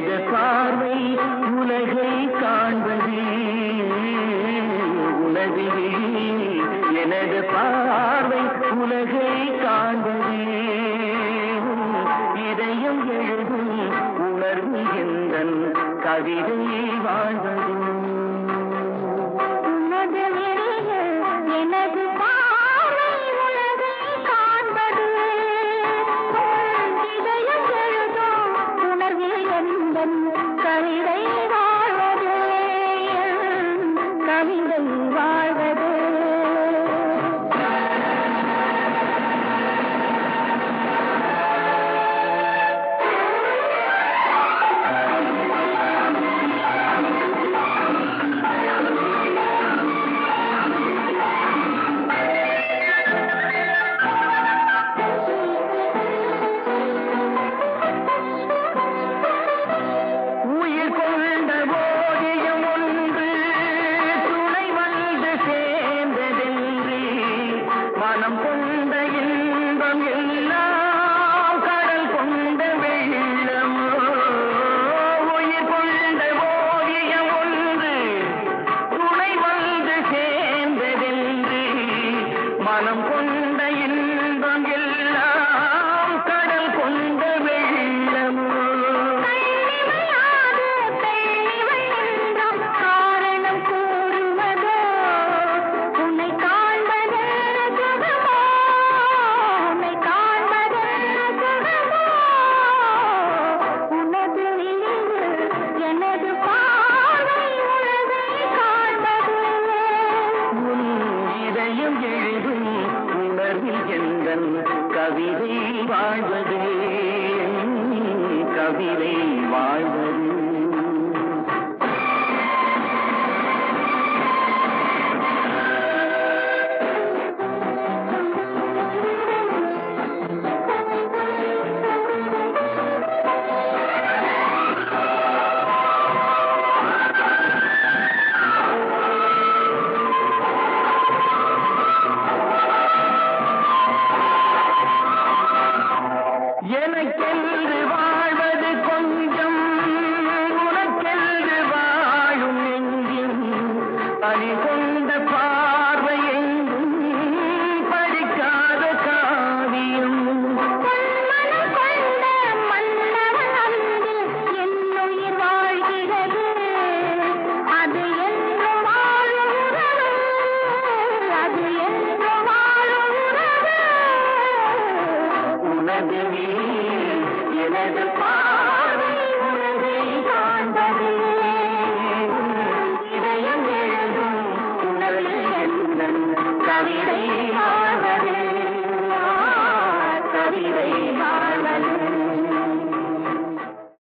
வேத பார்வை உலகை காண்பது. உனதிலே எனது பார்வை உலகை காண்பது. இதயம் எழுதும் உணர்வு எந்தன் கவிதை வாழ்வது? கவிதை வாழ்வது. கவிதை வாழ்வது. You.